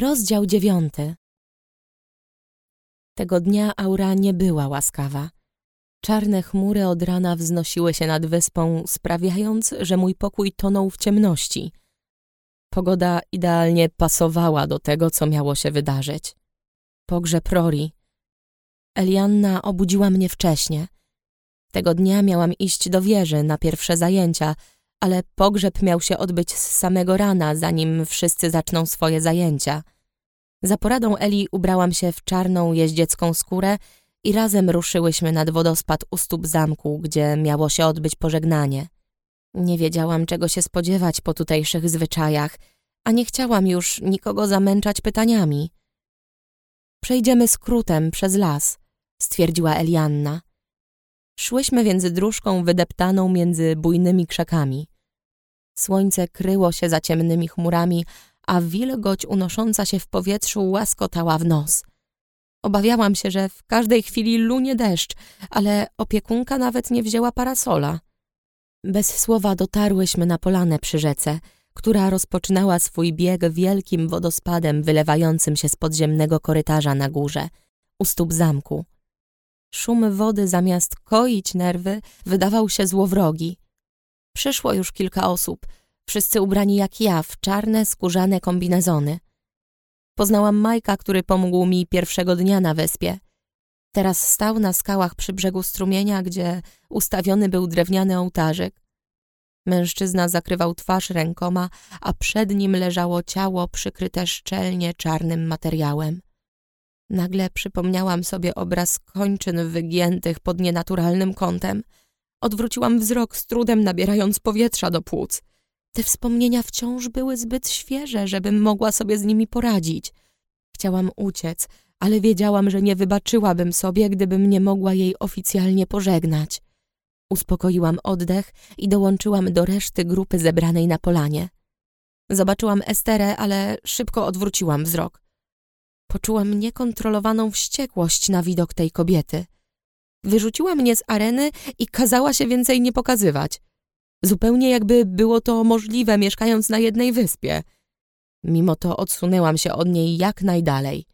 Rozdział dziewiąty Tego dnia aura nie była łaskawa. Czarne chmury od rana wznosiły się nad wyspą, sprawiając, że mój pokój tonął w ciemności. Pogoda idealnie pasowała do tego, co miało się wydarzyć. Pogrzeb Rory. Elianna obudziła mnie wcześnie. Tego dnia miałam iść do wieży na pierwsze zajęcia, ale pogrzeb miał się odbyć z samego rana, zanim wszyscy zaczną swoje zajęcia. Za poradą Eli ubrałam się w czarną jeździecką skórę i razem ruszyłyśmy nad wodospad u stóp zamku, gdzie miało się odbyć pożegnanie. Nie wiedziałam, czego się spodziewać po tutejszych zwyczajach, a nie chciałam już nikogo zamęczać pytaniami. Przejdziemy skrótem przez las, stwierdziła Elianna. Szłyśmy więc dróżką wydeptaną między bujnymi krzakami. Słońce kryło się za ciemnymi chmurami, a wilgoć unosząca się w powietrzu łaskotała w nos. Obawiałam się, że w każdej chwili lunie deszcz, ale opiekunka nawet nie wzięła parasola. Bez słowa dotarłyśmy na polanę przy rzece, która rozpoczynała swój bieg wielkim wodospadem wylewającym się z podziemnego korytarza na górze, u stóp zamku. Szum wody zamiast koić nerwy wydawał się złowrogi. Przyszło już kilka osób, wszyscy ubrani jak ja w czarne, skórzane kombinezony. Poznałam Majka, który pomógł mi pierwszego dnia na wyspie. Teraz stał na skałach przy brzegu strumienia, gdzie ustawiony był drewniany ołtarzyk. Mężczyzna zakrywał twarz rękoma, a przed nim leżało ciało przykryte szczelnie czarnym materiałem. Nagle przypomniałam sobie obraz kończyn wygiętych pod nienaturalnym kątem. Odwróciłam wzrok z trudem, nabierając powietrza do płuc. Te wspomnienia wciąż były zbyt świeże, żebym mogła sobie z nimi poradzić. Chciałam uciec, ale wiedziałam, że nie wybaczyłabym sobie, gdybym nie mogła jej oficjalnie pożegnać. Uspokoiłam oddech i dołączyłam do reszty grupy zebranej na polanie. Zobaczyłam Esterę, ale szybko odwróciłam wzrok. Poczułam niekontrolowaną wściekłość na widok tej kobiety. Wyrzuciła mnie z areny i kazała się więcej nie pokazywać. Zupełnie jakby było to możliwe, mieszkając na jednej wyspie. Mimo to odsunęłam się od niej jak najdalej.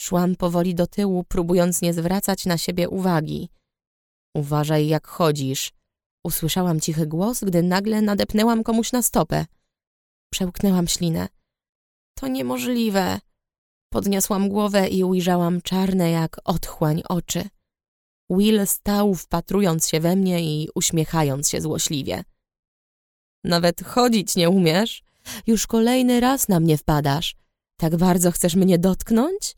Szłam powoli do tyłu, próbując nie zwracać na siebie uwagi. Uważaj, jak chodzisz. Usłyszałam cichy głos, gdy nagle nadepnęłam komuś na stopę. Przełknęłam ślinę. To niemożliwe. Podniosłam głowę i ujrzałam czarne jak otchłań oczy. Will stał, wpatrując się we mnie i uśmiechając się złośliwie. Nawet chodzić nie umiesz? Już kolejny raz na mnie wpadasz. Tak bardzo chcesz mnie dotknąć?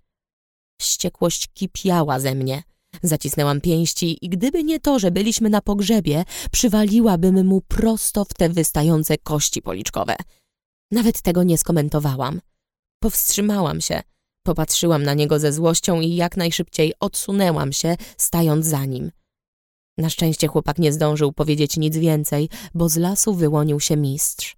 Wściekłość kipiała ze mnie. Zacisnęłam pięści i gdyby nie to, że byliśmy na pogrzebie, przywaliłabym mu prosto w te wystające kości policzkowe. Nawet tego nie skomentowałam. Powstrzymałam się. Popatrzyłam na niego ze złością i jak najszybciej odsunęłam się, stając za nim. Na szczęście chłopak nie zdążył powiedzieć nic więcej, bo z lasu wyłonił się mistrz.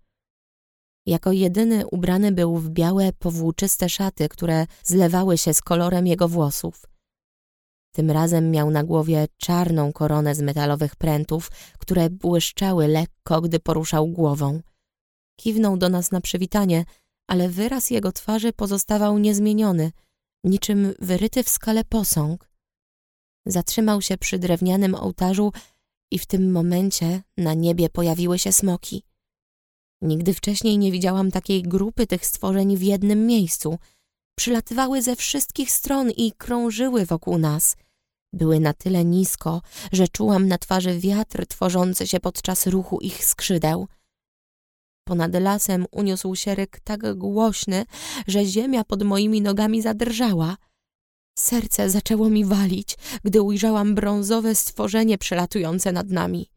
Jako jedyny ubrany był w białe, powłóczyste szaty, które zlewały się z kolorem jego włosów. Tym razem miał na głowie czarną koronę z metalowych prętów, które błyszczały lekko, gdy poruszał głową. Kiwnął do nas na przywitanie, ale wyraz jego twarzy pozostawał niezmieniony, niczym wyryty w skale posąg. Zatrzymał się przy drewnianym ołtarzu i w tym momencie na niebie pojawiły się smoki. Nigdy wcześniej nie widziałam takiej grupy tych stworzeń w jednym miejscu. Przylatywały ze wszystkich stron i krążyły wokół nas. Były na tyle nisko, że czułam na twarzy wiatr tworzący się podczas ruchu ich skrzydeł. Ponad lasem uniósł się ryk tak głośny, że ziemia pod moimi nogami zadrżała. Serce zaczęło mi walić, gdy ujrzałam brązowe stworzenie przelatujące nad nami.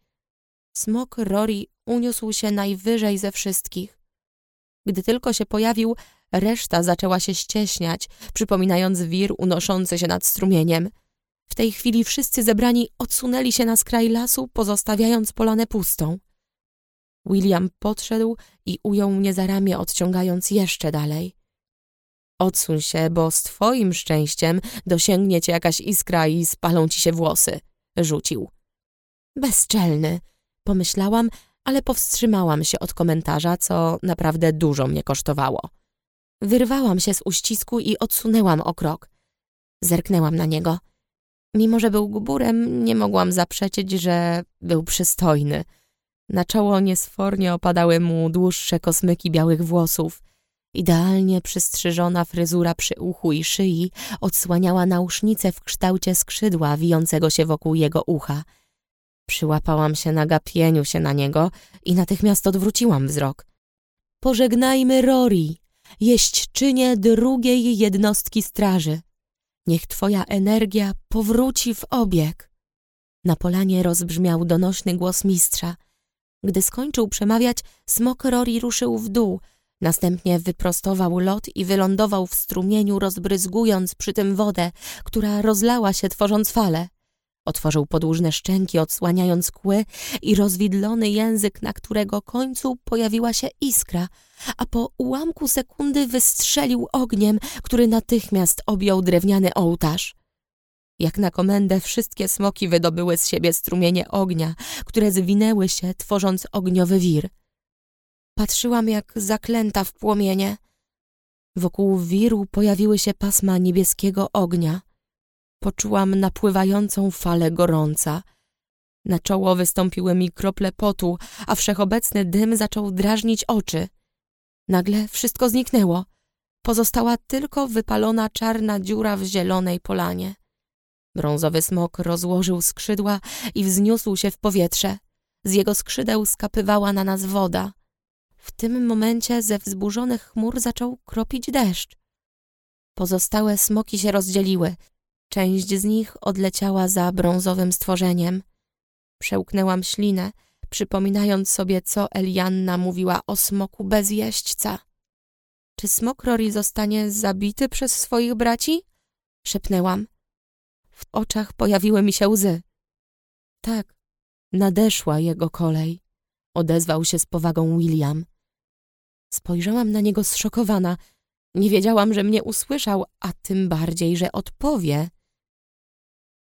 Smok Rory uniósł się najwyżej ze wszystkich. Gdy tylko się pojawił, reszta zaczęła się ścieśniać, przypominając wir unoszący się nad strumieniem. W tej chwili wszyscy zebrani odsunęli się na skraj lasu, pozostawiając polanę pustą. William podszedł i ujął mnie za ramię, odciągając jeszcze dalej. Odsuń się, bo z twoim szczęściem dosięgnie cię jakaś iskra i spalą ci się włosy, rzucił. Bezczelny, pomyślałam, ale powstrzymałam się od komentarza, co naprawdę dużo mnie kosztowało. Wyrwałam się z uścisku i odsunęłam o krok. Zerknęłam na niego. Mimo, że był guburem, nie mogłam zaprzeczyć, że był przystojny. Na czoło niesfornie opadały mu dłuższe kosmyki białych włosów. Idealnie przystrzyżona fryzura przy uchu i szyi odsłaniała nausznicę w kształcie skrzydła wijącego się wokół jego ucha. Przyłapałam się na gapieniu się na niego i natychmiast odwróciłam wzrok. Pożegnajmy Rory, jeźdźczynię drugiej jednostki straży. Niech twoja energia powróci w obieg. Na polanie rozbrzmiał donośny głos mistrza. Gdy skończył przemawiać, smok Rory ruszył w dół, następnie wyprostował lot i wylądował w strumieniu, rozbryzgując przy tym wodę, która rozlała się tworząc fale. Otworzył podłużne szczęki, odsłaniając kły i rozwidlony język, na którego końcu pojawiła się iskra, a po ułamku sekundy wystrzelił ogniem, który natychmiast objął drewniany ołtarz. Jak na komendę wszystkie smoki wydobyły z siebie strumienie ognia, które zwinęły się, tworząc ogniowy wir. Patrzyłam jak zaklęta w płomienie. Wokół wiru pojawiły się pasma niebieskiego ognia. Poczułam napływającą falę gorąca. Na czoło wystąpiły mi krople potu, a wszechobecny dym zaczął drażnić oczy. Nagle wszystko zniknęło. Pozostała tylko wypalona czarna dziura w zielonej polanie. Brązowy smok rozłożył skrzydła i wzniósł się w powietrze. Z jego skrzydeł skapywała na nas woda. W tym momencie ze wzburzonych chmur zaczął kropić deszcz. Pozostałe smoki się rozdzieliły. Część z nich odleciała za brązowym stworzeniem. Przełknęłam ślinę, przypominając sobie, co Elianna mówiła o smoku bez jeźdźca. Czy smok Rory zostanie zabity przez swoich braci? Szepnęłam. W oczach pojawiły mi się łzy. Tak, nadeszła jego kolej. Odezwał się z powagą William. Spojrzałam na niego zszokowana. Nie wiedziałam, że mnie usłyszał, a tym bardziej, że odpowie.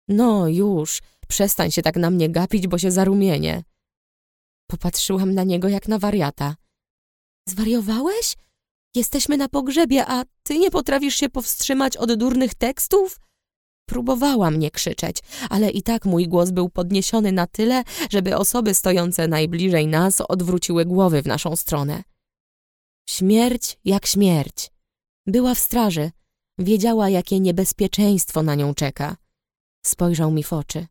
No już, przestań się tak na mnie gapić, bo się zarumienię. Popatrzyłam na niego jak na wariata. Zwariowałeś? Jesteśmy na pogrzebie, a ty nie potrafisz się powstrzymać od durnych tekstów? Próbowałam nie krzyczeć, ale i tak mój głos był podniesiony na tyle, żeby osoby stojące najbliżej nas odwróciły głowy w naszą stronę. Śmierć jak śmierć. Była w straży. Wiedziała, jakie niebezpieczeństwo na nią czeka. Spojrzał mi w oczy.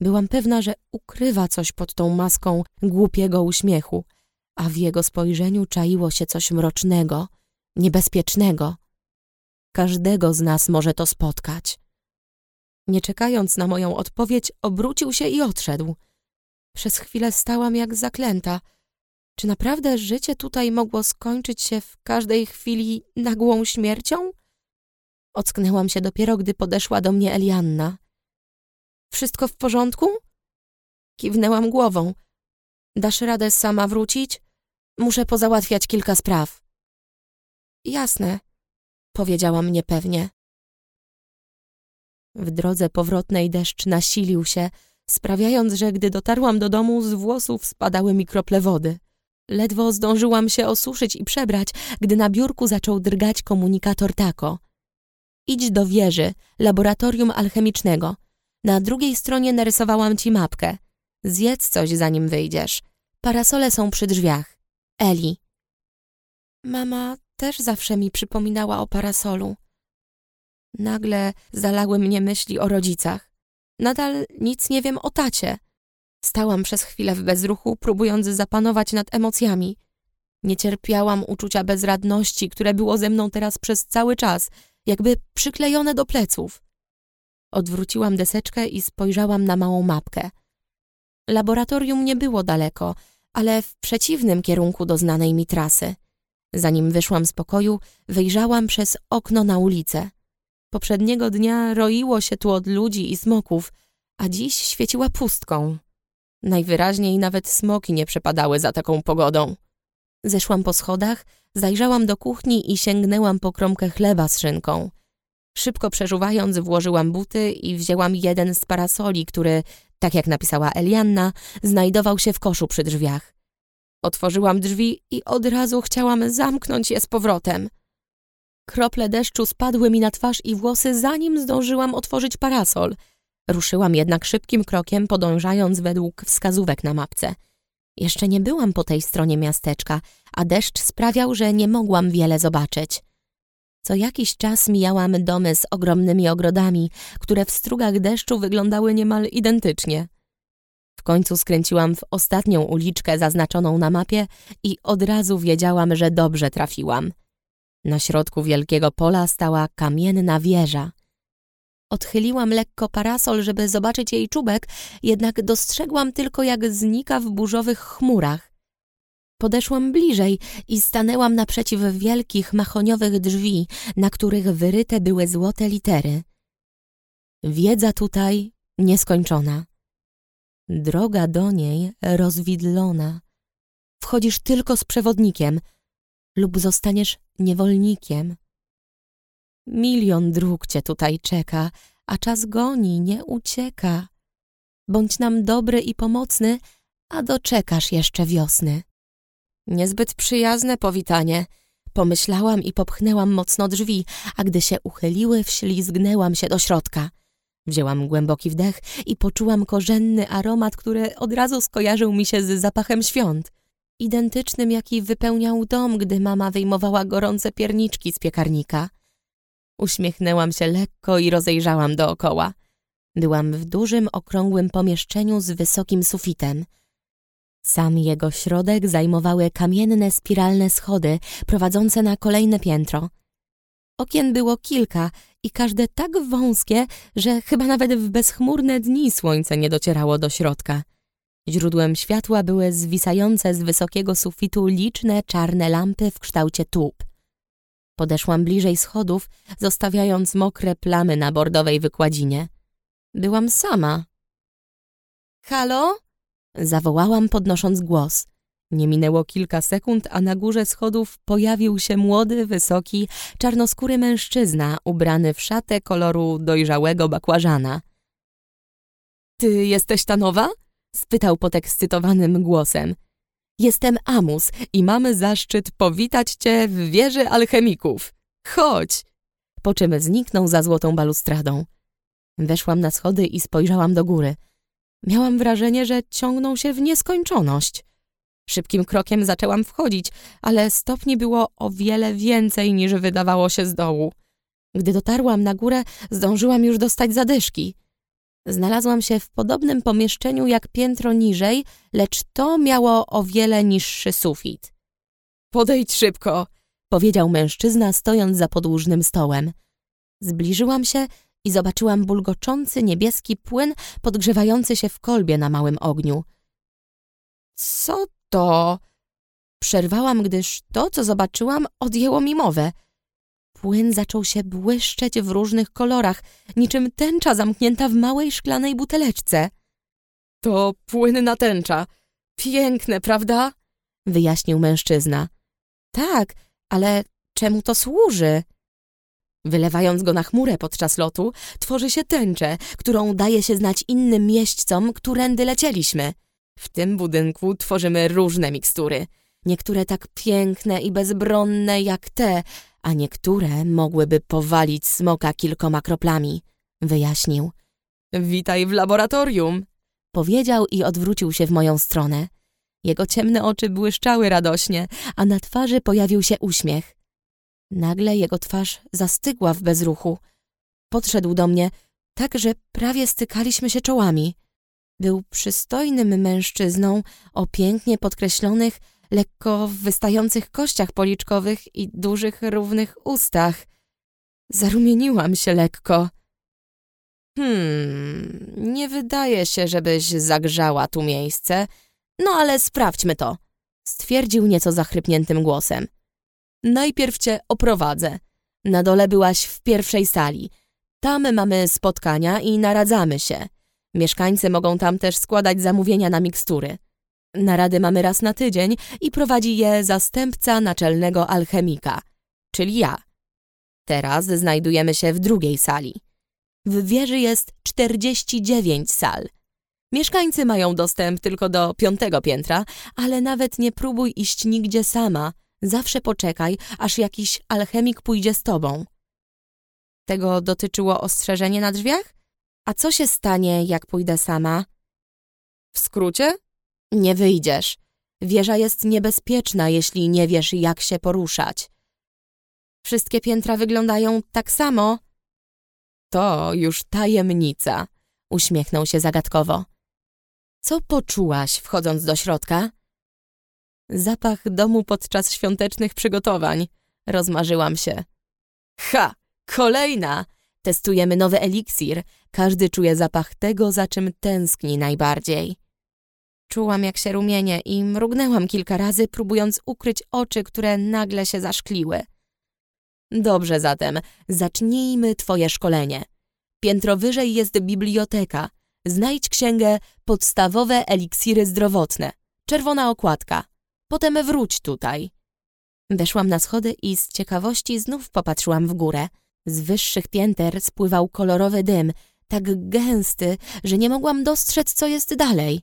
Byłam pewna, że ukrywa coś pod tą maską głupiego uśmiechu, a w jego spojrzeniu czaiło się coś mrocznego, niebezpiecznego. Każdego z nas może to spotkać. Nie czekając na moją odpowiedź, obrócił się i odszedł. Przez chwilę stałam jak zaklęta. Czy naprawdę życie tutaj mogło skończyć się w każdej chwili nagłą śmiercią? Ocknęłam się dopiero, gdy podeszła do mnie Elianna. Wszystko w porządku? Kiwnęłam głową. Dasz radę sama wrócić? Muszę pozałatwiać kilka spraw. Jasne, powiedziałam niepewnie. W drodze powrotnej deszcz nasilił się, sprawiając, że gdy dotarłam do domu, z włosów spadały mi krople wody. Ledwo zdążyłam się osuszyć i przebrać, gdy na biurku zaczął drgać komunikator tako. Idź do wieży, laboratorium alchemicznego. Na drugiej stronie narysowałam ci mapkę. Zjedz coś, zanim wyjdziesz. Parasole są przy drzwiach. Eli. Mama też zawsze mi przypominała o parasolu. Nagle zalały mnie myśli o rodzicach. Nadal nic nie wiem o tacie. Stałam przez chwilę w bezruchu, próbując zapanować nad emocjami. Nie cierpiałam uczucia bezradności, które było ze mną teraz przez cały czas, jakby przyklejone do pleców. Odwróciłam deseczkę i spojrzałam na małą mapkę. Laboratorium nie było daleko, ale w przeciwnym kierunku do znanej mi trasy. Zanim wyszłam z pokoju, wyjrzałam przez okno na ulicę. Poprzedniego dnia roiło się tu od ludzi i smoków, a dziś świeciła pustką. Najwyraźniej nawet smoki nie przepadały za taką pogodą. Zeszłam po schodach, zajrzałam do kuchni i sięgnęłam po kromkę chleba z szynką. Szybko przeżuwając, włożyłam buty i wzięłam jeden z parasoli, który, tak jak napisała Elianna, znajdował się w koszu przy drzwiach. Otworzyłam drzwi i od razu chciałam zamknąć je z powrotem. Krople deszczu spadły mi na twarz i włosy, zanim zdążyłam otworzyć parasol. Ruszyłam jednak szybkim krokiem, podążając według wskazówek na mapce. Jeszcze nie byłam po tej stronie miasteczka, a deszcz sprawiał, że nie mogłam wiele zobaczyć. Co jakiś czas mijałam domy z ogromnymi ogrodami, które w strugach deszczu wyglądały niemal identycznie. W końcu skręciłam w ostatnią uliczkę zaznaczoną na mapie i od razu wiedziałam, że dobrze trafiłam. Na środku wielkiego pola stała kamienna wieża. Odchyliłam lekko parasol, żeby zobaczyć jej czubek, jednak dostrzegłam tylko, jak znika w burzowych chmurach. Podeszłam bliżej i stanęłam naprzeciw wielkich mahoniowych drzwi, na których wyryte były złote litery. Wiedza tutaj nieskończona. Droga do niej rozwidlona. Wchodzisz tylko z przewodnikiem lub zostaniesz niewolnikiem. Milion dróg cię tutaj czeka, a czas goni, nie ucieka. Bądź nam dobry i pomocny, a doczekasz jeszcze wiosny. Niezbyt przyjazne powitanie. Pomyślałam i popchnęłam mocno drzwi, a gdy się uchyliły, wślizgnęłam się do środka. Wzięłam głęboki wdech i poczułam korzenny aromat, który od razu skojarzył mi się z zapachem świąt. Identycznym, jaki wypełniał dom, gdy mama wyjmowała gorące pierniczki z piekarnika. Uśmiechnęłam się lekko i rozejrzałam dookoła. Byłam w dużym, okrągłym pomieszczeniu z wysokim sufitem. Sam jego środek zajmowały kamienne, spiralne schody prowadzące na kolejne piętro. Okien było kilka i każde tak wąskie, że chyba nawet w bezchmurne dni słońce nie docierało do środka. Źródłem światła były zwisające z wysokiego sufitu liczne czarne lampy w kształcie tub. Podeszłam bliżej schodów, zostawiając mokre plamy na bordowej wykładzinie. Byłam sama. Halo? Zawołałam, podnosząc głos. Nie minęło kilka sekund, a na górze schodów pojawił się młody, wysoki, czarnoskóry mężczyzna ubrany w szatę koloru dojrzałego bakłażana. Ty jesteś ta nowa? Spytał podekscytowanym głosem. Jestem Amus i mamy zaszczyt powitać cię w wieży alchemików. Chodź! Po czym zniknął za złotą balustradą. Weszłam na schody i spojrzałam do góry. Miałam wrażenie, że ciągną się w nieskończoność. Szybkim krokiem zaczęłam wchodzić, ale stopni było o wiele więcej niż wydawało się z dołu. Gdy dotarłam na górę, zdążyłam już dostać zadyszki. Znalazłam się w podobnym pomieszczeniu jak piętro niżej, lecz to miało o wiele niższy sufit. Podejdź szybko, powiedział mężczyzna, stojąc za podłużnym stołem. Zbliżyłam się i zobaczyłam bulgoczący niebieski płyn podgrzewający się w kolbie na małym ogniu. Co to? Przerwałam, gdyż to, co zobaczyłam, odjęło mi mowę. Płyn zaczął się błyszczeć w różnych kolorach, niczym tęcza zamknięta w małej szklanej buteleczce. To płynna tęcza. Piękne, prawda? Wyjaśnił mężczyzna. Tak, ale czemu to służy? Wylewając go na chmurę podczas lotu, tworzy się tęczę, którą daje się znać innym mieśćcom, którędy lecieliśmy. W tym budynku tworzymy różne mikstury. Niektóre tak piękne i bezbronne jak te, a niektóre mogłyby powalić smoka kilkoma kroplami, wyjaśnił. Witaj w laboratorium, powiedział i odwrócił się w moją stronę. Jego ciemne oczy błyszczały radośnie, a na twarzy pojawił się uśmiech. Nagle jego twarz zastygła w bezruchu. Podszedł do mnie, tak że prawie stykaliśmy się czołami. Był przystojnym mężczyzną o pięknie podkreślonych, lekko wystających kościach policzkowych i dużych, równych ustach. Zarumieniłam się lekko. Hmm, nie wydaje się, żebyś zagrzała tu miejsce. No ale sprawdźmy to, stwierdził nieco zachrypniętym głosem. Najpierw cię oprowadzę. Na dole byłaś w pierwszej sali. Tam mamy spotkania i naradzamy się. Mieszkańcy mogą tam też składać zamówienia na mikstury. Narady mamy raz na tydzień i prowadzi je zastępca naczelnego alchemika, czyli ja. Teraz znajdujemy się w drugiej sali. W wieży jest 49 sal. Mieszkańcy mają dostęp tylko do piątego piętra, ale nawet nie próbuj iść nigdzie sama. Zawsze poczekaj, aż jakiś alchemik pójdzie z tobą. Tego dotyczyło ostrzeżenie na drzwiach? A co się stanie, jak pójdę sama? W skrócie? Nie wyjdziesz. Wieża jest niebezpieczna, jeśli nie wiesz, jak się poruszać. Wszystkie piętra wyglądają tak samo. To już tajemnica, uśmiechnął się zagadkowo. Co poczułaś, wchodząc do środka? Zapach domu podczas świątecznych przygotowań. Rozmarzyłam się. Ha! Kolejna! Testujemy nowy eliksir. Każdy czuje zapach tego, za czym tęskni najbardziej. Czułam, jak się rumienie i mrugnęłam kilka razy, próbując ukryć oczy, które nagle się zaszkliły. Dobrze zatem, zacznijmy twoje szkolenie. Piętro wyżej jest biblioteka. Znajdź księgę Podstawowe eliksiry zdrowotne. Czerwona okładka. Potem wróć tutaj. Weszłam na schody i z ciekawości znów popatrzyłam w górę. Z wyższych pięter spływał kolorowy dym, tak gęsty, że nie mogłam dostrzec, co jest dalej.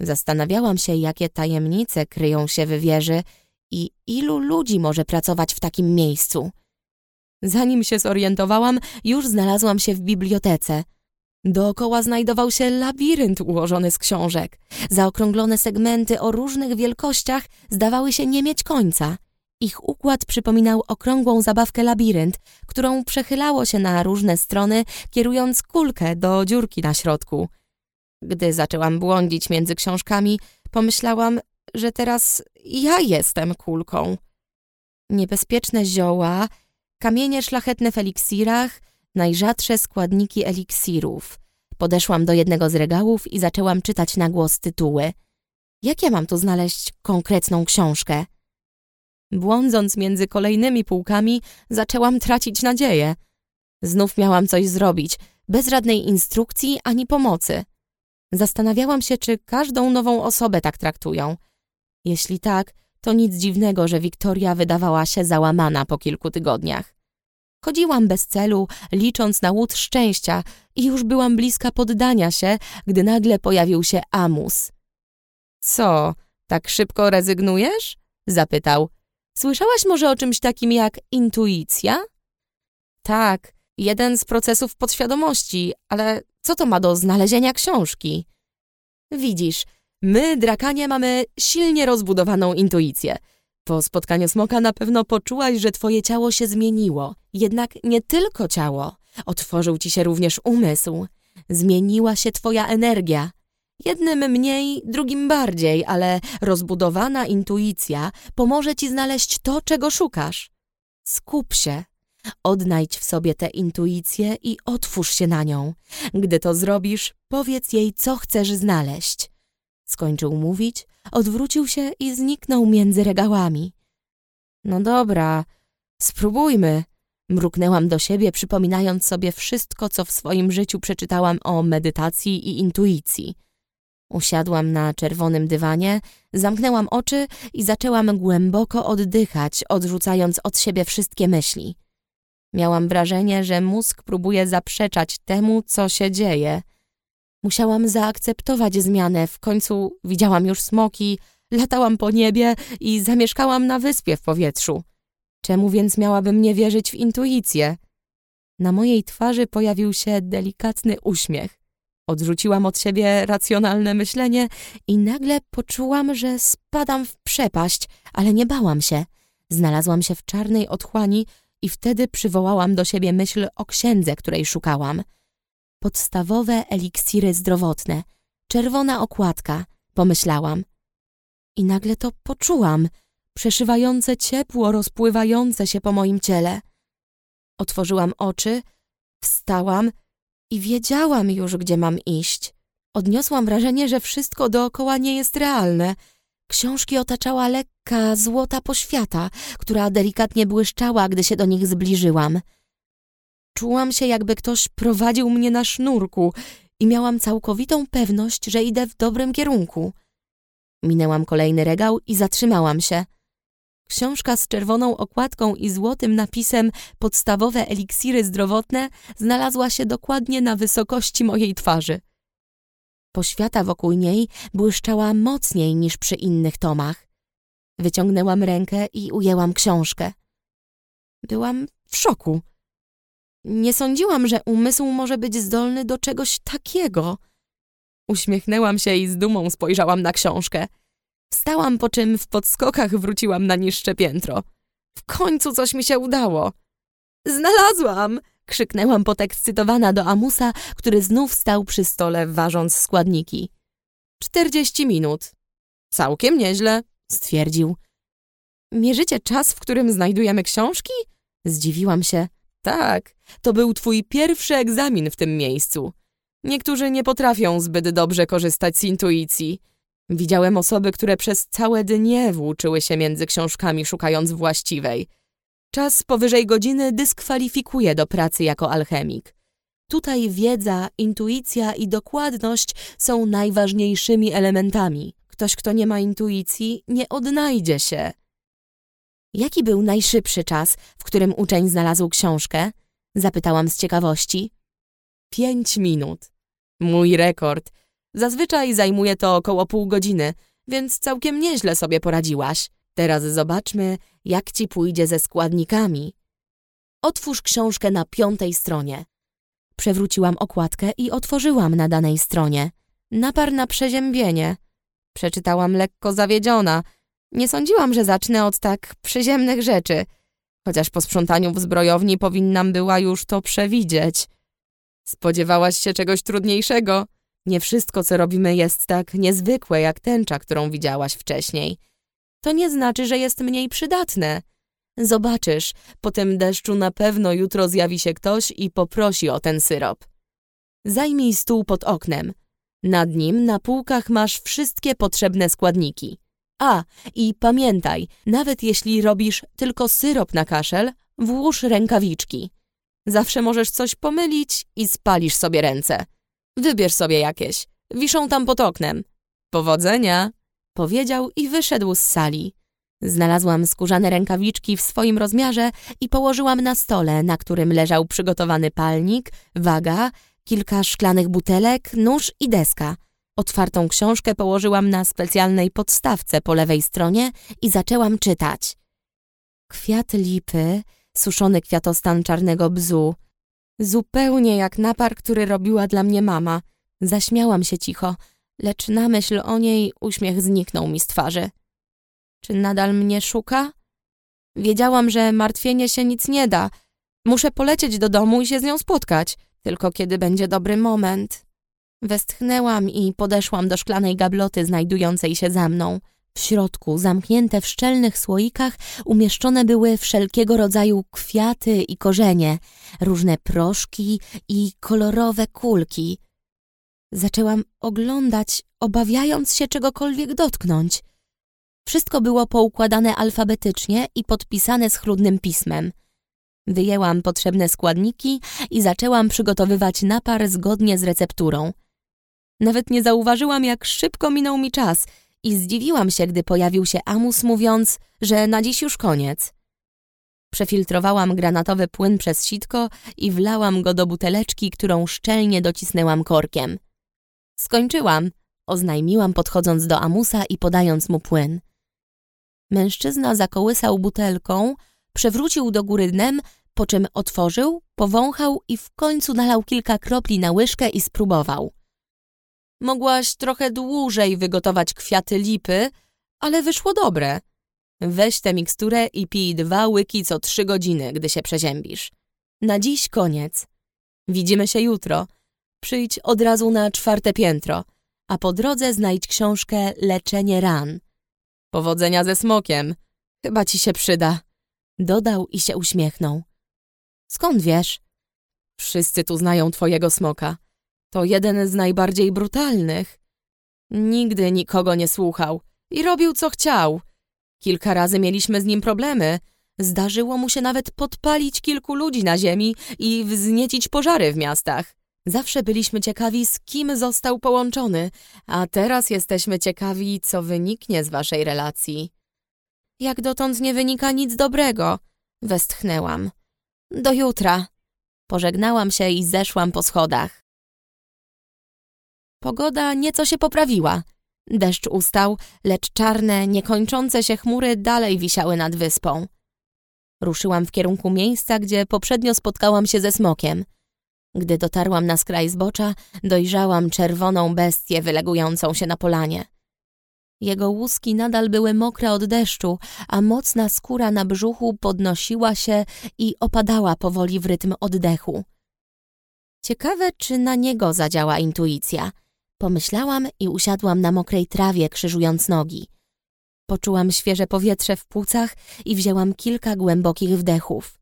Zastanawiałam się, jakie tajemnice kryją się w wieży i ilu ludzi może pracować w takim miejscu. Zanim się zorientowałam, już znalazłam się w bibliotece. Dookoła znajdował się labirynt ułożony z książek. Zaokrąglone segmenty o różnych wielkościach zdawały się nie mieć końca. Ich układ przypominał okrągłą zabawkę labirynt, którą przechylało się na różne strony, kierując kulkę do dziurki na środku. Gdy zaczęłam błądzić między książkami, pomyślałam, że teraz ja jestem kulką. Niebezpieczne zioła, kamienie szlachetne w eliksirach, najrzadsze składniki eliksirów. Podeszłam do jednego z regałów i zaczęłam czytać na głos tytuły. Jak ja mam tu znaleźć konkretną książkę? Błądząc między kolejnymi półkami, zaczęłam tracić nadzieję. Znów miałam coś zrobić, bez żadnej instrukcji ani pomocy. Zastanawiałam się, czy każdą nową osobę tak traktują. Jeśli tak, to nic dziwnego, że Wiktoria wydawała się załamana po kilku tygodniach. Chodziłam bez celu, licząc na łód szczęścia i już byłam bliska poddania się, gdy nagle pojawił się Amus. Co, tak szybko rezygnujesz? zapytał. Słyszałaś może o czymś takim jak intuicja? Tak, jeden z procesów podświadomości, ale co to ma do znalezienia książki? Widzisz, my, drakanie, mamy silnie rozbudowaną intuicję. Po spotkaniu smoka na pewno poczułaś, że twoje ciało się zmieniło. Jednak nie tylko ciało. Otworzył ci się również umysł. Zmieniła się twoja energia. Jednym mniej, drugim bardziej, ale rozbudowana intuicja pomoże ci znaleźć to, czego szukasz. Skup się. Odnajdź w sobie tę intuicję i otwórz się na nią. Gdy to zrobisz, powiedz jej, co chcesz znaleźć. Skończył mówić, odwrócił się i zniknął między regałami. No dobra, spróbujmy. Mruknęłam do siebie, przypominając sobie wszystko, co w swoim życiu przeczytałam o medytacji i intuicji. Usiadłam na czerwonym dywanie, zamknęłam oczy i zaczęłam głęboko oddychać, odrzucając od siebie wszystkie myśli. Miałam wrażenie, że mózg próbuje zaprzeczać temu, co się dzieje. Musiałam zaakceptować zmianę, w końcu widziałam już smoki, latałam po niebie i zamieszkałam na wyspie w powietrzu. Czemu więc miałabym nie wierzyć w intuicję? Na mojej twarzy pojawił się delikatny uśmiech. Odrzuciłam od siebie racjonalne myślenie i nagle poczułam, że spadam w przepaść, ale nie bałam się. Znalazłam się w czarnej otchłani i wtedy przywołałam do siebie myśl o księdze, której szukałam. Podstawowe eliksiry zdrowotne, czerwona okładka, pomyślałam. I nagle to poczułam, przeszywające ciepło rozpływające się po moim ciele. Otworzyłam oczy, wstałam i wiedziałam już, gdzie mam iść. Odniosłam wrażenie, że wszystko dookoła nie jest realne. Książki otaczała lekka, złota poświata, która delikatnie błyszczała, gdy się do nich zbliżyłam. Czułam się, jakby ktoś prowadził mnie na sznurku i miałam całkowitą pewność, że idę w dobrym kierunku. Minęłam kolejny regał i zatrzymałam się. Książka z czerwoną okładką i złotym napisem Podstawowe eliksiry zdrowotne znalazła się dokładnie na wysokości mojej twarzy. Poświata wokół niej błyszczała mocniej niż przy innych tomach. Wyciągnęłam rękę i ujęłam książkę. Byłam w szoku. Nie sądziłam, że umysł może być zdolny do czegoś takiego. Uśmiechnęłam się i z dumą spojrzałam na książkę. Wstałam, po czym w podskokach wróciłam na niższe piętro. W końcu coś mi się udało. Znalazłam! Krzyknęłam podekscytowana do Amusa, który znów stał przy stole, ważąc składniki. Czterdzieści minut. Całkiem nieźle, stwierdził. Mierzycie czas, w którym znajdujemy książki? Zdziwiłam się. Tak, to był twój pierwszy egzamin w tym miejscu. Niektórzy nie potrafią zbyt dobrze korzystać z intuicji. Widziałem osoby, które przez całe dnie włóczyły się między książkami szukając właściwej. Czas powyżej godziny dyskwalifikuje do pracy jako alchemik. Tutaj wiedza, intuicja i dokładność są najważniejszymi elementami. Ktoś, kto nie ma intuicji, nie odnajdzie się. Jaki był najszybszy czas, w którym uczeń znalazł książkę? Zapytałam z ciekawości. Pięć minut. Mój rekord. Zazwyczaj zajmuje to około pół godziny, więc całkiem nieźle sobie poradziłaś. Teraz zobaczmy, jak ci pójdzie ze składnikami. Otwórz książkę na piątej stronie. Przewróciłam okładkę i otworzyłam na danej stronie. Napar na przeziębienie. Przeczytałam lekko zawiedziona. Nie sądziłam, że zacznę od tak przyziemnych rzeczy. Chociaż po sprzątaniu w zbrojowni powinnam była już to przewidzieć. Spodziewałaś się czegoś trudniejszego? Nie wszystko, co robimy, jest tak niezwykłe jak tęcza, którą widziałaś wcześniej. To nie znaczy, że jest mniej przydatne. Zobaczysz, po tym deszczu na pewno jutro zjawi się ktoś i poprosi o ten syrop. Zajmij stół pod oknem. Nad nim na półkach masz wszystkie potrzebne składniki. A, i pamiętaj, nawet jeśli robisz tylko syrop na kaszel, włóż rękawiczki. Zawsze możesz coś pomylić i spalisz sobie ręce. Wybierz sobie jakieś. Wiszą tam pod oknem. Powodzenia! Powiedział i wyszedł z sali. Znalazłam skórzane rękawiczki w swoim rozmiarze i położyłam na stole, na którym leżał przygotowany palnik, waga, kilka szklanych butelek, nóż i deska. Otwartą książkę położyłam na specjalnej podstawce po lewej stronie i zaczęłam czytać. Kwiat lipy, suszony kwiatostan czarnego bzu. Zupełnie jak napar, który robiła dla mnie mama. Zaśmiałam się cicho, lecz na myśl o niej uśmiech zniknął mi z twarzy. Czy nadal mnie szuka? Wiedziałam, że martwienie się nic nie da. Muszę polecieć do domu i się z nią spotkać, tylko kiedy będzie dobry moment. Westchnęłam i podeszłam do szklanej gabloty znajdującej się za mną. W środku, zamknięte w szczelnych słoikach, umieszczone były wszelkiego rodzaju kwiaty i korzenie, różne proszki i kolorowe kulki. Zaczęłam oglądać, obawiając się czegokolwiek dotknąć. Wszystko było poukładane alfabetycznie i podpisane schludnym pismem. Wyjęłam potrzebne składniki i zaczęłam przygotowywać napar zgodnie z recepturą. Nawet nie zauważyłam, jak szybko minął mi czas i zdziwiłam się, gdy pojawił się Amus, mówiąc, że na dziś już koniec. Przefiltrowałam granatowy płyn przez sitko i wlałam go do buteleczki, którą szczelnie docisnęłam korkiem. Skończyłam, oznajmiłam podchodząc do Amusa i podając mu płyn. Mężczyzna zakołysał butelką, przewrócił do góry dnem, po czym otworzył, powąchał i w końcu nalał kilka kropli na łyżkę i spróbował. Mogłaś trochę dłużej wygotować kwiaty lipy, ale wyszło dobre. Weź tę miksturę i pij dwa łyki co trzy godziny, gdy się przeziębisz. Na dziś koniec. Widzimy się jutro. Przyjdź od razu na czwarte piętro, a po drodze znajdź książkę Leczenie ran. Powodzenia ze smokiem. Chyba ci się przyda. Dodał i się uśmiechnął. Skąd wiesz? Wszyscy tu znają twojego smoka. To jeden z najbardziej brutalnych. Nigdy nikogo nie słuchał i robił co chciał. Kilka razy mieliśmy z nim problemy. Zdarzyło mu się nawet podpalić kilku ludzi na ziemi i wzniecić pożary w miastach. Zawsze byliśmy ciekawi, z kim został połączony, a teraz jesteśmy ciekawi, co wyniknie z waszej relacji. Jak dotąd nie wynika nic dobrego, westchnęłam. Do jutra. Pożegnałam się i zeszłam po schodach. Pogoda nieco się poprawiła. Deszcz ustał, lecz czarne, niekończące się chmury dalej wisiały nad wyspą. Ruszyłam w kierunku miejsca, gdzie poprzednio spotkałam się ze smokiem. Gdy dotarłam na skraj zbocza, dojrzałam czerwoną bestię wylegującą się na polanie. Jego łuski nadal były mokre od deszczu, a mocna skóra na brzuchu podnosiła się i opadała powoli w rytm oddechu. Ciekawe, czy na niego zadziała intuicja. Pomyślałam i usiadłam na mokrej trawie, krzyżując nogi. Poczułam świeże powietrze w płucach i wzięłam kilka głębokich wdechów.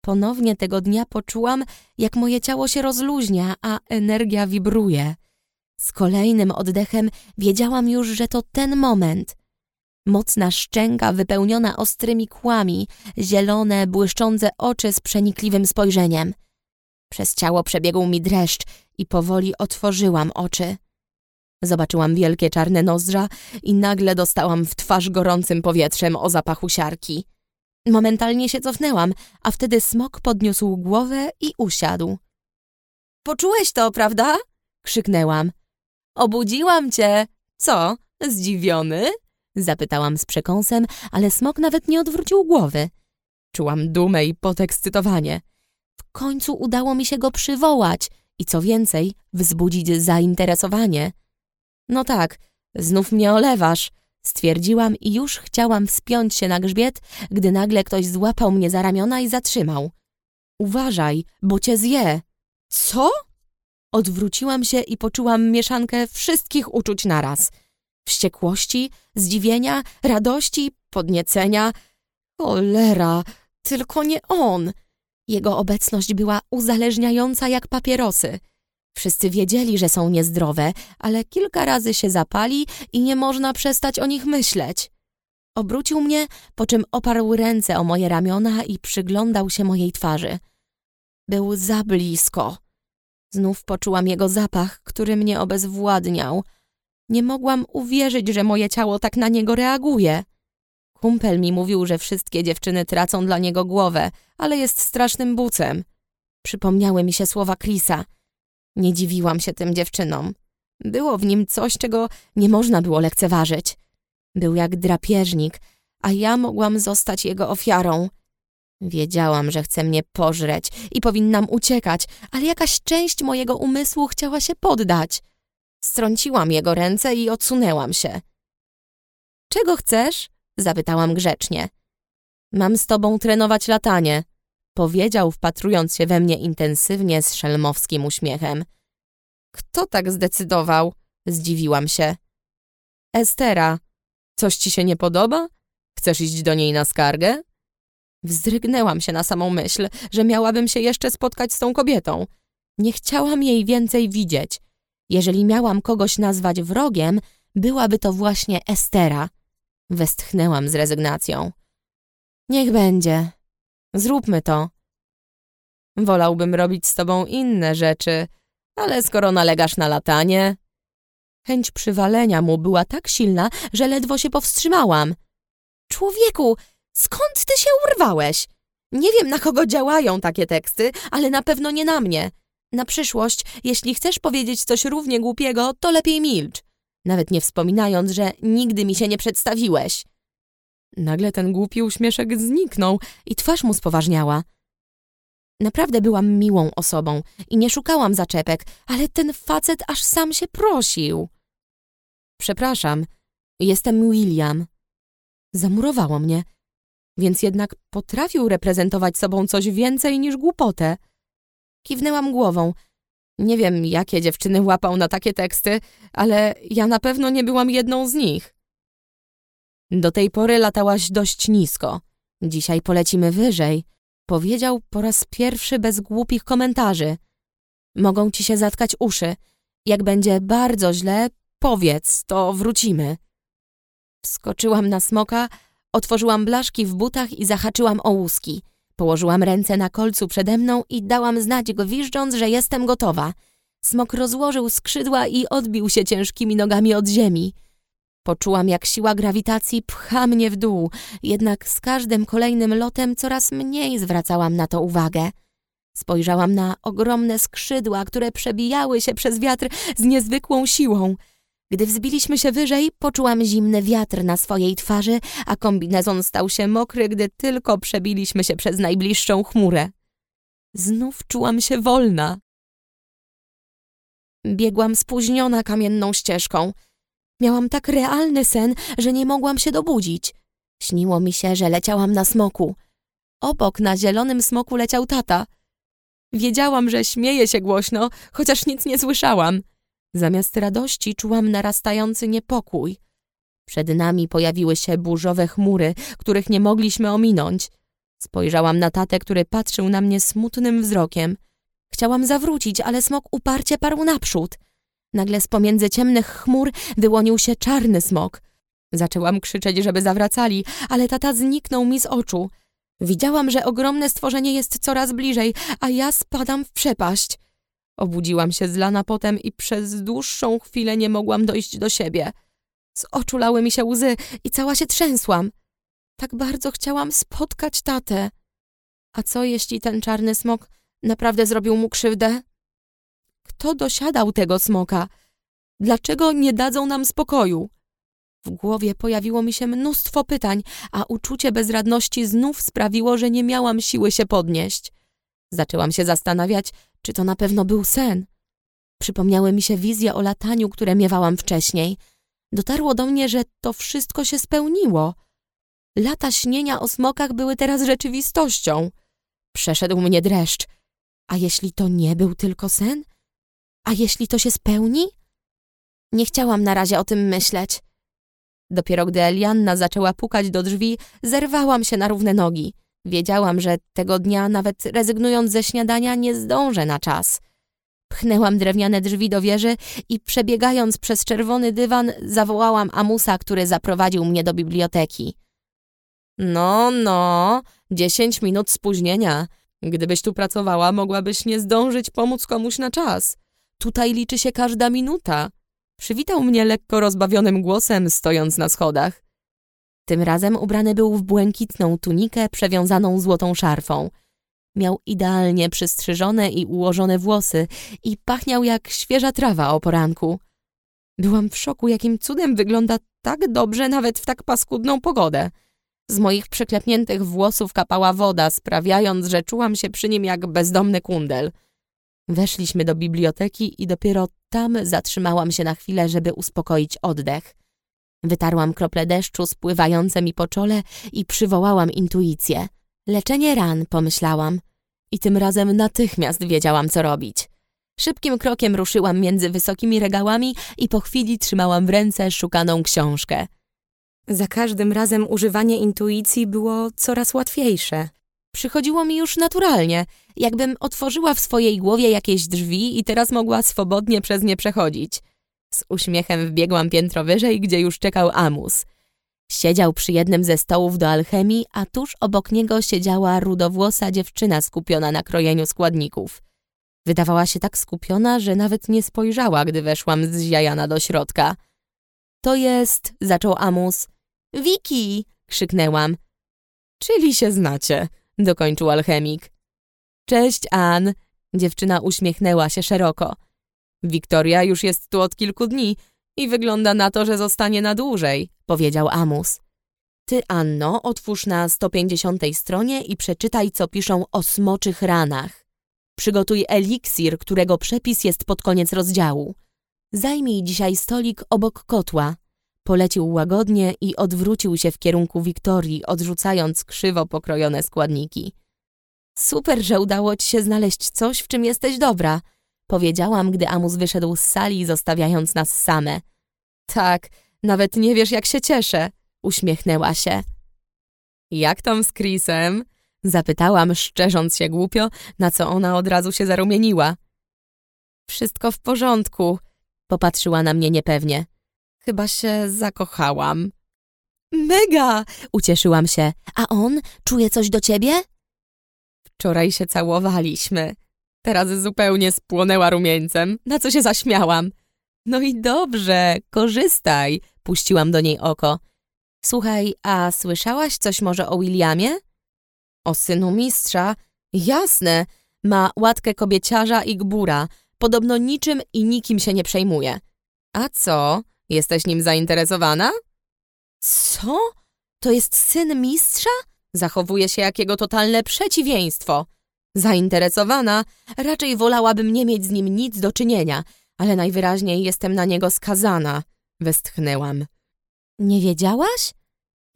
Ponownie tego dnia poczułam, jak moje ciało się rozluźnia, a energia wibruje. Z kolejnym oddechem wiedziałam już, że to ten moment. Mocna szczęka wypełniona ostrymi kłami, zielone, błyszczące oczy z przenikliwym spojrzeniem. Przez ciało przebiegł mi dreszcz i powoli otworzyłam oczy. Zobaczyłam wielkie czarne nozdrza i nagle dostałam w twarz gorącym powietrzem o zapachu siarki. Momentalnie się cofnęłam, a wtedy smok podniósł głowę i usiadł. Poczułeś to, prawda? krzyknęłam. Obudziłam cię. Co, zdziwiony? Zapytałam z przekąsem, ale smok nawet nie odwrócił głowy. Czułam dumę i podekscytowanie. W końcu udało mi się go przywołać i co więcej, wzbudzić zainteresowanie. No tak, znów mnie olewasz, stwierdziłam i już chciałam wspiąć się na grzbiet, gdy nagle ktoś złapał mnie za ramiona i zatrzymał. Uważaj, bo cię zje. Co? Odwróciłam się i poczułam mieszankę wszystkich uczuć naraz. Wściekłości, zdziwienia, radości, podniecenia. Cholera, tylko nie on. Jego obecność była uzależniająca jak papierosy. Wszyscy wiedzieli, że są niezdrowe, ale kilka razy się zapali i nie można przestać o nich myśleć. Obrócił mnie, po czym oparł ręce o moje ramiona i przyglądał się mojej twarzy. Był za blisko. Znów poczułam jego zapach, który mnie obezwładniał. Nie mogłam uwierzyć, że moje ciało tak na niego reaguje. Kumpel mi mówił, że wszystkie dziewczyny tracą dla niego głowę, ale jest strasznym bucem. Przypomniały mi się słowa Krisa. Nie dziwiłam się tym dziewczynom. Było w nim coś, czego nie można było lekceważyć. Był jak drapieżnik, a ja mogłam zostać jego ofiarą. Wiedziałam, że chce mnie pożreć i powinnam uciekać, ale jakaś część mojego umysłu chciała się poddać. Strąciłam jego ręce i odsunęłam się. Czego chcesz? Zapytałam grzecznie. Mam z tobą trenować latanie, powiedział, wpatrując się we mnie intensywnie z szelmowskim uśmiechem. Kto tak zdecydował? Zdziwiłam się. Estera, coś ci się nie podoba? Chcesz iść do niej na skargę? Wzdrygnęłam się na samą myśl, że miałabym się jeszcze spotkać z tą kobietą. Nie chciałam jej więcej widzieć. Jeżeli miałam kogoś nazwać wrogiem, byłaby to właśnie Estera. Westchnęłam z rezygnacją. Niech będzie. Zróbmy to. Wolałbym robić z tobą inne rzeczy, ale skoro nalegasz na latanie... Chęć przywalenia mu była tak silna, że ledwo się powstrzymałam. Człowieku, skąd ty się urwałeś? Nie wiem, na kogo działają takie teksty, ale na pewno nie na mnie. Na przyszłość, jeśli chcesz powiedzieć coś równie głupiego, to lepiej milcz nawet nie wspominając, że nigdy mi się nie przedstawiłeś. Nagle ten głupi uśmieszek zniknął i twarz mu spoważniała. Naprawdę byłam miłą osobą i nie szukałam zaczepek, ale ten facet aż sam się prosił. Przepraszam, jestem William. Zamurowało mnie, więc jednak potrafił reprezentować sobą coś więcej niż głupotę. Kiwnęłam głową – nie wiem, jakie dziewczyny łapał na takie teksty, ale ja na pewno nie byłam jedną z nich. Do tej pory latałaś dość nisko. Dzisiaj polecimy wyżej. Powiedział po raz pierwszy bez głupich komentarzy. Mogą ci się zatkać uszy. Jak będzie bardzo źle, powiedz, to wrócimy. Wskoczyłam na smoka, otworzyłam blaszki w butach i zahaczyłam o łuski. Położyłam ręce na kolcu przede mną i dałam znać gwiżdżąc, że jestem gotowa. Smok rozłożył skrzydła i odbił się ciężkimi nogami od ziemi. Poczułam, jak siła grawitacji pcha mnie w dół, jednak z każdym kolejnym lotem coraz mniej zwracałam na to uwagę. Spojrzałam na ogromne skrzydła, które przebijały się przez wiatr z niezwykłą siłą. Gdy wzbiliśmy się wyżej, poczułam zimny wiatr na swojej twarzy, a kombinezon stał się mokry, gdy tylko przebiliśmy się przez najbliższą chmurę. Znów czułam się wolna. Biegłam spóźniona kamienną ścieżką. Miałam tak realny sen, że nie mogłam się dobudzić. Śniło mi się, że leciałam na smoku. Obok na zielonym smoku leciał tata. Wiedziałam, że śmieje się głośno, chociaż nic nie słyszałam. Zamiast radości czułam narastający niepokój. Przed nami pojawiły się burzowe chmury, których nie mogliśmy ominąć. Spojrzałam na tatę, który patrzył na mnie smutnym wzrokiem. Chciałam zawrócić, ale smok uparcie parł naprzód. Nagle z pomiędzy ciemnych chmur wyłonił się czarny smok. Zaczęłam krzyczeć, żeby zawracali, ale tata zniknął mi z oczu. Widziałam, że ogromne stworzenie jest coraz bliżej, a ja spadam w przepaść. Obudziłam się zlana potem i przez dłuższą chwilę nie mogłam dojść do siebie. Z oczu lały mi się łzy i cała się trzęsłam. Tak bardzo chciałam spotkać tatę. A co jeśli ten czarny smok naprawdę zrobił mu krzywdę? Kto dosiadał tego smoka? Dlaczego nie dadzą nam spokoju? W głowie pojawiło mi się mnóstwo pytań, a uczucie bezradności znów sprawiło, że nie miałam siły się podnieść. Zaczęłam się zastanawiać, czy to na pewno był sen. Przypomniały mi się wizje o lataniu, które miewałam wcześniej. Dotarło do mnie, że to wszystko się spełniło. Lata śnienia o smokach były teraz rzeczywistością. Przeszedł mnie dreszcz. A jeśli to nie był tylko sen? A jeśli to się spełni? Nie chciałam na razie o tym myśleć. Dopiero gdy Elianna zaczęła pukać do drzwi, zerwałam się na równe nogi. Wiedziałam, że tego dnia, nawet rezygnując ze śniadania, nie zdążę na czas. Pchnęłam drewniane drzwi do wieży i przebiegając przez czerwony dywan, zawołałam Amusa, który zaprowadził mnie do biblioteki. No, no, dziesięć minut spóźnienia. Gdybyś tu pracowała, mogłabyś nie zdążyć pomóc komuś na czas. Tutaj liczy się każda minuta. Przywitał mnie lekko rozbawionym głosem, stojąc na schodach. Tym razem ubrany był w błękitną tunikę przewiązaną złotą szarfą. Miał idealnie przystrzyżone i ułożone włosy i pachniał jak świeża trawa o poranku. Byłam w szoku, jakim cudem wygląda tak dobrze nawet w tak paskudną pogodę. Z moich przyklepniętych włosów kapała woda, sprawiając, że czułam się przy nim jak bezdomny kundel. Weszliśmy do biblioteki i dopiero tam zatrzymałam się na chwilę, żeby uspokoić oddech. Wytarłam krople deszczu spływające mi po czole i przywołałam intuicję. Leczenie ran, pomyślałam. I tym razem natychmiast wiedziałam, co robić. Szybkim krokiem ruszyłam między wysokimi regałami i po chwili trzymałam w ręce szukaną książkę. Za każdym razem używanie intuicji było coraz łatwiejsze. Przychodziło mi już naturalnie, jakbym otworzyła w swojej głowie jakieś drzwi i teraz mogła swobodnie przez nie przechodzić. Z uśmiechem wbiegłam piętro wyżej, gdzie już czekał Amus. Siedział przy jednym ze stołów do alchemii, a tuż obok niego siedziała rudowłosa dziewczyna skupiona na krojeniu składników. Wydawała się tak skupiona, że nawet nie spojrzała, gdy weszłam zziajana do środka. To jest, zaczął Amus. Wiki! krzyknęłam. Czyli się znacie, dokończył alchemik. Cześć, Ann! Dziewczyna uśmiechnęła się szeroko. Wiktoria już jest tu od kilku dni i wygląda na to, że zostanie na dłużej, powiedział Amus. Ty, Anno, otwórz na 150 stronie i przeczytaj, co piszą o smoczych ranach. Przygotuj eliksir, którego przepis jest pod koniec rozdziału. Zajmij dzisiaj stolik obok kotła. Polecił łagodnie i odwrócił się w kierunku Wiktorii, odrzucając krzywo pokrojone składniki. Super, że udało ci się znaleźć coś, w czym jesteś dobra, powiedziałam, gdy Amus wyszedł z sali, zostawiając nas same. Tak, nawet nie wiesz, jak się cieszę, uśmiechnęła się. Jak tam z Chrisem? Zapytałam, szczerząc się głupio, na co ona od razu się zarumieniła. Wszystko w porządku, popatrzyła na mnie niepewnie. Chyba się zakochałam. Mega! Ucieszyłam się. A on czuje coś do ciebie? Wczoraj się całowaliśmy. Teraz zupełnie spłonęła rumieńcem, na co się zaśmiałam. No i dobrze, korzystaj, puściłam do niej oko. Słuchaj, a słyszałaś coś może o Williamie? O synu mistrza? Jasne, ma łatkę kobieciarza i gbura. Podobno niczym i nikim się nie przejmuje. A co? Jesteś nim zainteresowana? Co? To jest syn mistrza? Zachowuje się jak jego totalne przeciwieństwo. Zainteresowana? Raczej wolałabym nie mieć z nim nic do czynienia, ale najwyraźniej jestem na niego skazana. Westchnęłam. Nie wiedziałaś?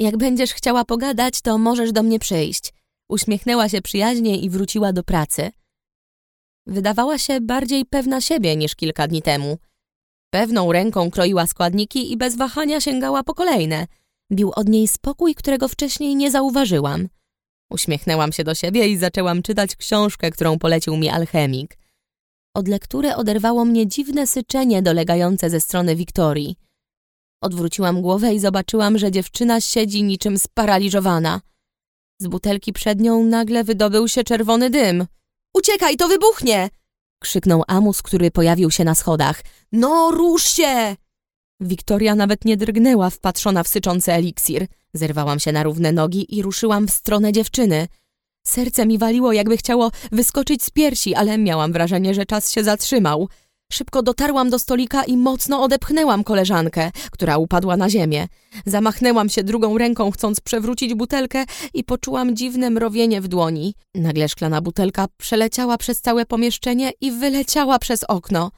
Jak będziesz chciała pogadać, to możesz do mnie przyjść. Uśmiechnęła się przyjaźnie i wróciła do pracy. Wydawała się bardziej pewna siebie niż kilka dni temu. Pewną ręką kroiła składniki i bez wahania sięgała po kolejne. Bił od niej spokój, którego wcześniej nie zauważyłam. Uśmiechnęłam się do siebie i zaczęłam czytać książkę, którą polecił mi alchemik. Od lektury oderwało mnie dziwne syczenie dolegające ze strony Wiktorii. Odwróciłam głowę i zobaczyłam, że dziewczyna siedzi niczym sparaliżowana. Z butelki przed nią nagle wydobył się czerwony dym. Uciekaj, to wybuchnie! krzyknął Amus, który pojawił się na schodach. No, rusz się! Wiktoria nawet nie drgnęła, wpatrzona w syczący eliksir. Zerwałam się na równe nogi i ruszyłam w stronę dziewczyny. Serce mi waliło, jakby chciało wyskoczyć z piersi, ale miałam wrażenie, że czas się zatrzymał. Szybko dotarłam do stolika i mocno odepchnęłam koleżankę, która upadła na ziemię. Zamachnęłam się drugą ręką, chcąc przewrócić butelkę i poczułam dziwne mrowienie w dłoni. Nagle szklana butelka przeleciała przez całe pomieszczenie i wyleciała przez okno.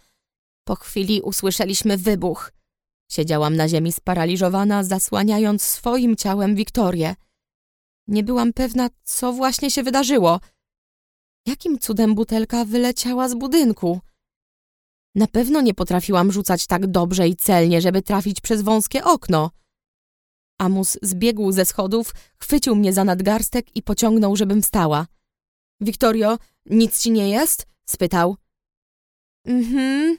Po chwili usłyszeliśmy wybuch. Siedziałam na ziemi sparaliżowana, zasłaniając swoim ciałem Wiktorię. Nie byłam pewna, co właśnie się wydarzyło. Jakim cudem butelka wyleciała z budynku? Na pewno nie potrafiłam rzucać tak dobrze i celnie, żeby trafić przez wąskie okno. Amus zbiegł ze schodów, chwycił mnie za nadgarstek i pociągnął, żebym wstała. Wiktorio, nic ci nie jest? spytał. Mhm,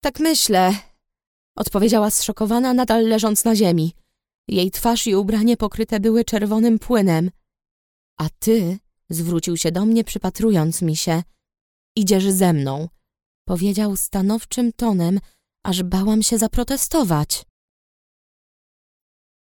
tak myślę, odpowiedziała zszokowana, nadal leżąc na ziemi. Jej twarz i ubranie pokryte były czerwonym płynem. A ty, zwrócił się do mnie, przypatrując mi się, idziesz ze mną powiedział stanowczym tonem, aż bałam się zaprotestować.